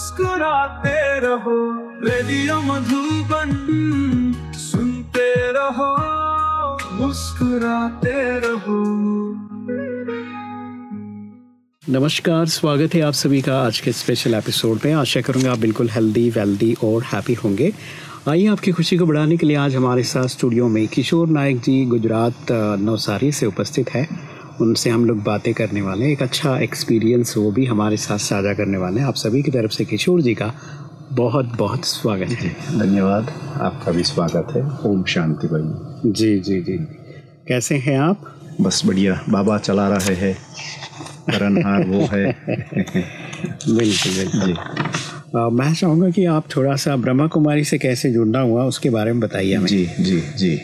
मुस्कुराते रहो, रेडियो मधुबन सुनते रहो, मुस्कुराते रहो। नमस्कार, स्वागत है आप सभी का आज के स्पेशल एपिसोड में आशा करूँगा आप बिल्कुल हेल्दी वेल्दी और हैप्पी होंगे। आइए आपकी खुशी को बढ़ाने के लिए आज हमारे साथ स्टूडियो में किशोर नायक जी गुजरात नवसारी से उपस्थित है। उनसे हम लोग बातें करने वाले हैं। एक अच्छा एक्सपीरियंस वो भी हमारे साथ साझा करने वाले हैं। आप सभी की तरफ़ से किशोर जी का बहुत बहुत स्वागत है। धन्यवाद। आपका भी स्वागत है। ओम शांति भाई। जी जी जी। कैसे हैं आप? बस बढ़िया। बाबा चला रहे हैं। करनहार वो है। बिल्कुल बिल्कुल। जी। मैं चाहूँगा कि आप थोड़ा सा ब्रह्मा कुमारी से कैसे जुड़ना हुआ उसके बारे में बताइए हमें। जी जी जी।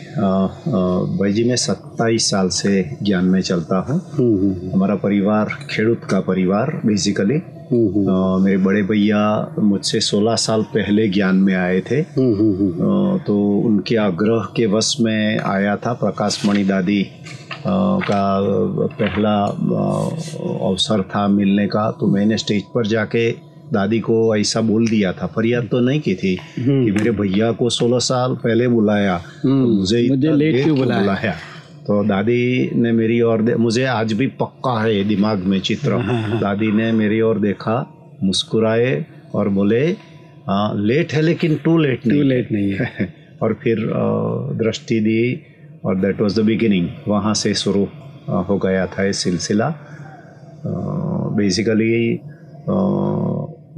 भाई जी मैं सत्ताईस साल से ज्ञान में चलता हूँ। हम्म, हम्म, हमारा परिवार खेड़ूत का परिवार बेसिकली हम्म, हम्म, मेरे बड़े भैया मुझसे 16 साल पहले ज्ञान में आए थे। हम्म, हम्म, हम्म, तो उनके आग्रह के वश में आया था प्रकाश मणि दादी का पहला अवसर था मिलने का। तो मैंने स्टेज पर जाके दादी को ऐसा बोल दिया था फरियाद तो नहीं की थी कि मेरे भैया को 16 साल पहले बुलाया। तो हम्म, मुझे मुझे लेट क्यों बुलाया? बुलाया? तो दादी ने मेरी ओर मुझे आज भी पक्का है दिमाग में चित्र। दादी ने मेरी ओर देखा मुस्कुराए और बोले "हाँ, लेट है लेकिन टू लेट टू नहीं लेट नहीं है। और फिर दृष्टि दी और दैट वाज द बिगिनिंग वहाँ से शुरू हो गया था ये सिलसिला। बेसिकली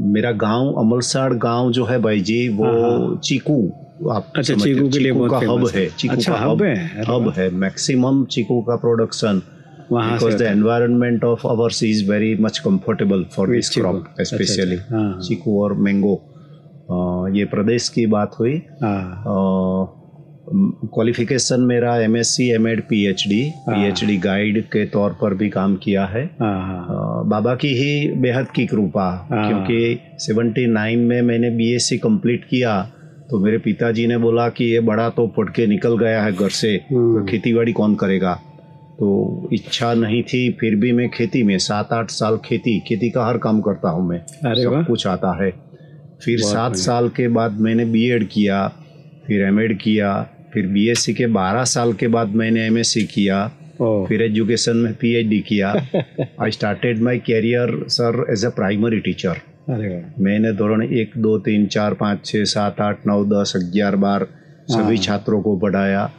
मेरा गाँव अमलसाड़ गाँव जो है भाई जी वो चीकू आप अच्छा, चीकू के लिए बहुत हब है। है चीकू अच्छा, का hub है? हब है मैक्सिमम चीकू का प्रोडक्शन से है। of ours is very much comfortable for With Chiku. crop अच्छा, especially अच्छा, हाँ। चीकू और मैंगो ये प्रदेश की बात हुई हाँ क्वालिफिकेशन मेरा M S C M Ed P H D P H D guide के तौर पर भी काम किया है। हाँ हाँ बाबा की ही बेहद की कृपा क्योंकि सेवेंटी नाइन में मैंने बी एस सी कंप्लीट किया तो मेरे पिताजी ने बोला कि ये बड़ा तो पढ़ के निकल गया है घर से तो खेती बाड़ी कौन करेगा? तो इच्छा नहीं थी फिर भी मैं खेती में सात आठ साल खेती खेती का हर काम करता हूँ मैं अरे सब कुछ आता है। फिर सात साल के बाद मैंने बीएड किया फिर एमएड किया फिर बीएससी के बारह साल के बाद मैंने एमएससी किया। फिर एजुकेशन में पीएचडी किया। I started my career sir as a primary teacher मैंने धोरण एक दो तीन चार पाँच छः सात आठ नौ दस ग्यारह बार सभी हाँ। छात्रों को पढ़ाया।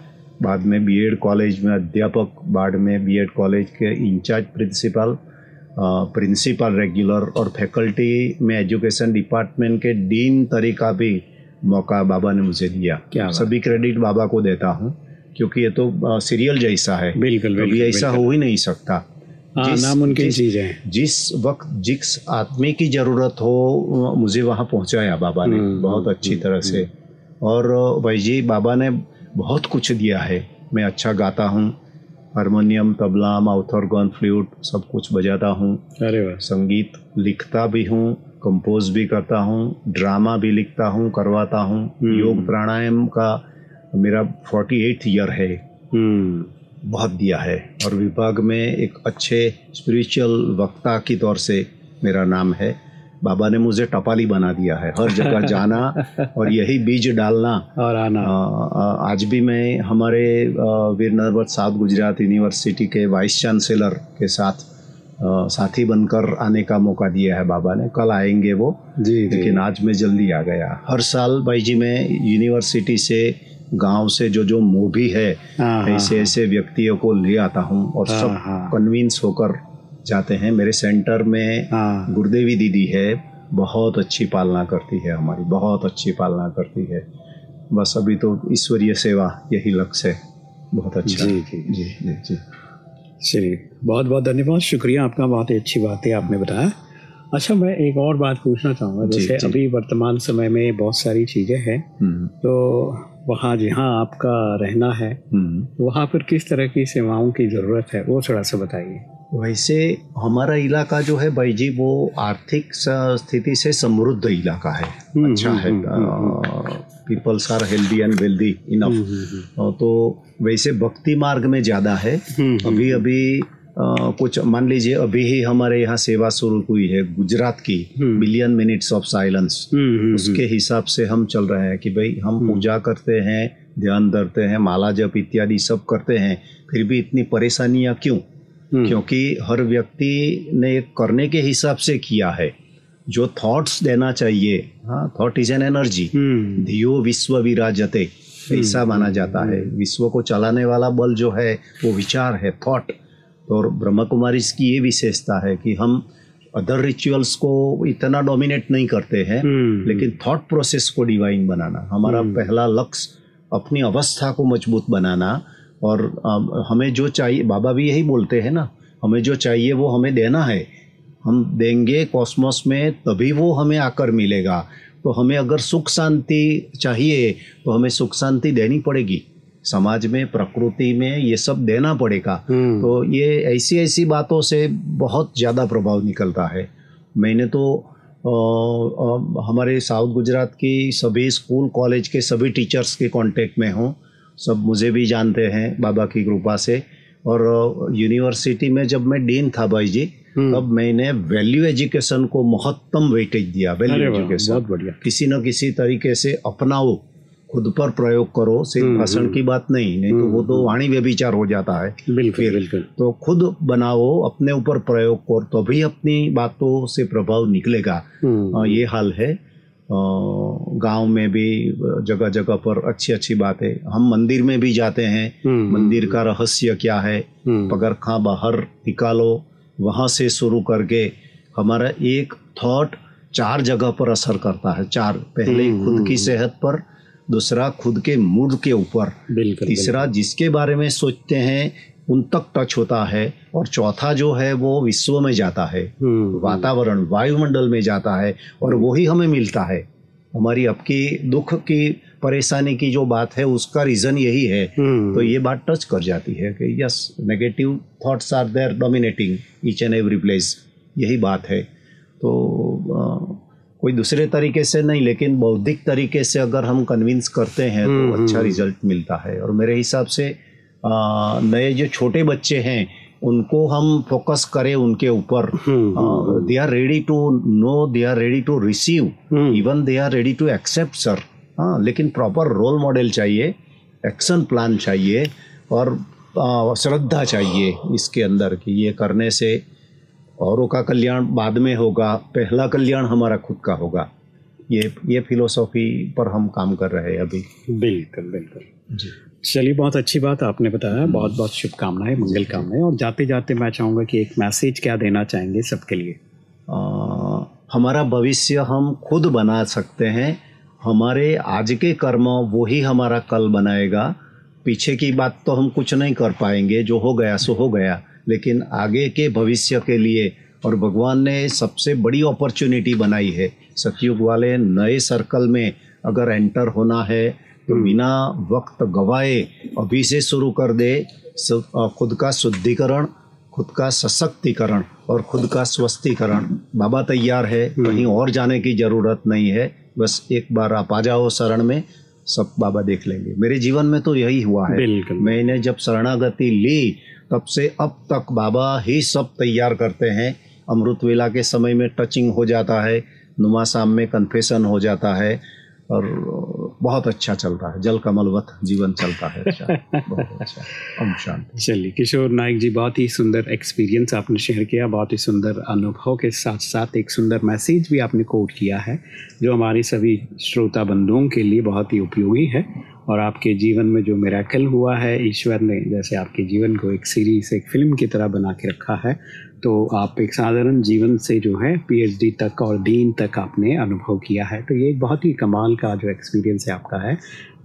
बाद में बीएड कॉलेज में अध्यापक बाद में बीएड कॉलेज के इंचार्ज प्रिंसिपल प्रिंसिपल रेगुलर और फैकल्टी में एजुकेशन डिपार्टमेंट के डीन तरीका भी मौका बाबा ने मुझे दिया। क्या सभी क्रेडिट बाबा को देता हूँ क्योंकि ये तो सीरियल जैसा है। बिल्कुल कभी ऐसा हो ही नहीं सकता। हाँ जिस- नामुमकिन चीज़ है। जिस वक्त जिस आदमी की ज़रूरत हो मुझे वहाँ पहुँचाया बाबा ने हम्म, बहुत हम्म, अच्छी तरह से। और भाई जी बाबा ने बहुत कुछ दिया है। मैं अच्छा गाता हूँ। Harmonium tabla mouth organ flute सब कुछ बजाता हूँ। अरे वाह। संगीत लिखता भी हूँ। कंपोज भी करता हूँ ड्रामा भी लिखता हूँ करवाता हूँ। हम्म। योग प्राणायाम का मेरा फोर्टी एट ईयर है। हम्म। बहुत दिया है। और विभाग में एक अच्छे स्पिरिचुअल वक्ता की तौर से मेरा नाम है। बाबा ने मुझे टपाली बना दिया है। हर जगह जाना और यही बीज डालना। और आना। अ, अ, आज भी मैं हमारे वीर नरवत साउथ गुजरात यूनिवर्सिटी के वाइस चांसलर के साथ साथी बनकर आने का मौका दिया है बाबा ने। कल आएँगे वो। जी लेकिन आज मैं जल्दी आ गया। हर साल भाई जी मैं यूनिवर्सिटी से गाँव से जो जो मूवी है हाँ, हाँ, ऐसे ऐसे व्यक्तियों को ले आता हूँ और हाँ, सब। कन्विंस होकर जाते हैं। मेरे सेंटर में गुरुदेवी दीदी है। बहुत अच्छी पालना करती है हमारी। बहुत अच्छी पालना करती है। बस अभी तो ईश्वरीय सेवा यही लक्ष्य है। बहुत अच्छा। जी, जी। जी जी जी। चलिए बहुत बहुत धन्यवाद। शुक्रिया आपका बहुत ही अच्छी बात है आपने बताया। अच्छा मैं एक और बात पूछना चाहूँगा। जैसे जी। अभी वर्तमान समय में बहुत सारी चीज़ें हैं हम्म, तो वहाँ जहाँ आपका रहना है हम्म। वहाँ पर किस तरह की सेवाओं की ज़रूरत है वो थोड़ा सा बताइए। वैसे हमारा इलाका जो है भाई जी वो आर्थिक स्थिति से समृद्ध इलाका है। हम्म, अच्छा है। Peoples are healthy and wealthy enough तो वैसे भक्ति मार्ग में ज़्यादा है। हम्म, अभी अभी अ, कुछ मान लीजिए अभी ही हमारे यहाँ सेवा शुरू हुई है गुजरात की हम्म। बिलियन मिनट्स ऑफ़ साइलेंस हम्म, हम्म, उसके हिसाब से हम चल रहे हैं कि भाई हम पूजा करते हैं ध्यान धरते हैं माला जप इत्यादि सब करते हैं फिर भी इतनी परेशानियाँ क्यों? हम्म, क्योंकि हर व्यक्ति ने करने के हिसाब से किया है। जो थॉट्स देना चाहिए हाँ थॉट इज़ एन एनर्जी हम्म, धियो विश्व विराजते ऐसा माना जाता है। विश्व को चलाने वाला बल जो है वो विचार है थॉट और ब्रह्मा कुमारी की ये विशेषता है कि हम अदर रिचुअल्स को इतना डोमिनेट नहीं करते हैं हम्म, लेकिन थॉट प्रोसेस को डिवाइन बनाना हमारा पहला लक्ष्य अपनी अवस्था को मज़बूत बनाना और हमें जो चाहिए बाबा भी यही बोलते हैं ना हमें जो चाहिए वो हमें देना है। हम देंगे कॉस्मोस में तभी वो हमें आकर मिलेगा। तो हमें अगर सुख शांति चाहिए तो हमें सुख शांति देनी पड़ेगी। समाज में प्रकृति में ये सब देना पड़ेगा। हम्म, तो ये ऐसी ऐसी बातों से बहुत ज़्यादा प्रभाव निकलता है। मैंने तो अ, अ, हमारे साउथ गुजरात की सभी स्कूल कॉलेज के सभी टीचर्स के कांटेक्ट में हूँ। सब मुझे भी जानते हैं बाबा की कृपा से। और यूनिवर्सिटी में जब मैं डीन था भाई जी। तब मैंने वैल्यू एजुकेशन को महत्तम वेटेज दिया वैल्यू एजुकेशन बहुत बढ़िया। किसी न किसी तरीके से अपनाओ खुद पर प्रयोग करो सिर्फ़ हम्म, भाषण की बात नहीं नहीं तो वो तो वाणी व्यभिचार हो जाता है। बिल्कुल बिल्कुल। तो खुद बनाओ अपने ऊपर प्रयोग करो तभी अपनी बातों से प्रभाव निकलेगा। हम्म, ये हाल है। गाँव में भी जगह जगह पर अच्छी अच्छी बातें। हम मंदिर में भी जाते हैं। हम्म, मंदिर का रहस्य क्या है? हम्म, पगरखा बाहर निकालो। वहाँ से शुरू करके हमारा एक थॉट चार जगह पर असर करता है। चार पहले हम्म, खुद की सेहत पर दूसरा खुद के मूड के ऊपर। बिल्कुल तीसरा जिसके बारे में सोचते हैं उन तक टच होता है और चौथा जो है वो विश्व में जाता है। हम्म, वातावरण वायुमंडल में जाता है और वही हमें मिलता है। हमारी आपकी दुख की परेशानी की जो बात है उसका रीज़न यही है। हम्म, तो ये बात टच कर जाती है कि yes negative thoughts are there dominating each and every place यही बात है। तो अ, कोई दूसरे तरीके से नहीं लेकिन बौद्धिक तरीके से अगर हम कन्विंस करते हैं हम्म, तो अच्छा हम्म। रिज़ल्ट मिलता है। और मेरे हिसाब से नए जो छोटे बच्चे हैं उनको हम फोकस करें उनके ऊपर। हम्म, they are ready to know they are ready to receive hmm, even they are ready to accept sir हाँ लेकिन प्रॉपर रोल मॉडल चाहिए एक्शन प्लान चाहिए और श्रद्धा चाहिए इसके अंदर कि ये करने से औरों का कल्याण बाद में होगा पहला कल्याण हमारा खुद का होगा। ये ये फिलोसॉफी पर हम काम कर रहे हैं अभी। बिल्कुल बिल्कुल। जी। चलिए बहुत अच्छी बात आपने बताया बहुत बहुत शुभकामनाएँ मंगल कामनाएँ और जाते जाते मैं चाहूँगा कि एक मैसेज क्या देना चाहेंगे सबके लिए? आ, हमारा भविष्य हम खुद बना सकते हैं हमारे आज के कर्म वो ही हमारा कल बनाएगा। पीछे की बात तो हम कुछ नहीं कर पाएँगे जो हो गया सो हो गया। लेकिन आगे के भविष्य के लिए और भगवान ने सबसे बड़ी अपॉर्चुनिटी बनाई है। सतयुग वाले नए सर्कल में अगर एंटर होना है तो बिना वक्त गवाए अभी से शुरू कर दे। खुद का शुद्धिकरण खुद का सशक्तिकरण और खुद का स्वस्थीकरण बाबा तैयार है कहीं और जाने की ज़रूरत नहीं है। बस एक बार आप आ जाओ शरण में सब बाबा देख लेंगे। मेरे जीवन में तो यही हुआ है। मैंने जब शरणागति ली तब से अब तक बाबा ही सब तैयार करते हैं। अमृत वेला के समय में टचिंग हो जाता है नुमा शाम में कन्फेशन हो जाता है और बहुत अच्छा चल रहा है। जल कमलवत जीवन चलता है। अच्छा बहुत अच्छा। शांति। चलिए, किशोर नायक जी, बहुत ही सुंदर एक्सपीरियंस आपने शेयर किया, बहुत ही सुंदर अनुभव के साथ साथ एक सुंदर मैसेज भी आपने कोट किया है, जो हमारे सभी श्रोता बंधुओं के लिए बहुत ही उपयोगी है और आपके जीवन में जो मेराकल हुआ है, ईश्वर ने जैसे आपके जीवन को एक सीरीज़ एक फ़िल्म की तरह बना के रखा है तो आप एक साधारण जीवन से जो है पीएचडी तक और डीन तक आपने अनुभव किया है। तो ये एक बहुत ही कमाल का जो एक्सपीरियंस है आपका है,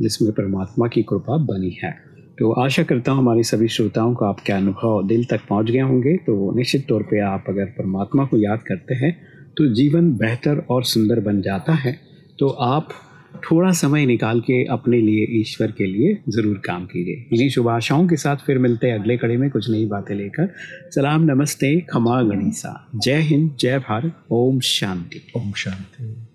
जिसमें परमात्मा की कृपा बनी है। तो आशा करता हूँ हमारे सभी श्रोताओं को आपके अनुभव दिल तक पहुँच गए होंगे। तो निश्चित तौर पर आप अगर परमात्मा को याद करते हैं तो जीवन बेहतर और सुंदर बन जाता है। तो आप थोड़ा समय निकाल के अपने लिए, ईश्वर के लिए ज़रूर काम कीजिए। इन्हीं शुभ आशाओं के साथ फिर मिलते हैं अगले कड़े में कुछ नई बातें लेकर। सलाम, नमस्ते, खमा गणिसा। जय हिंद, जय भारत, ओम शांति। ओम शांति।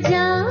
家。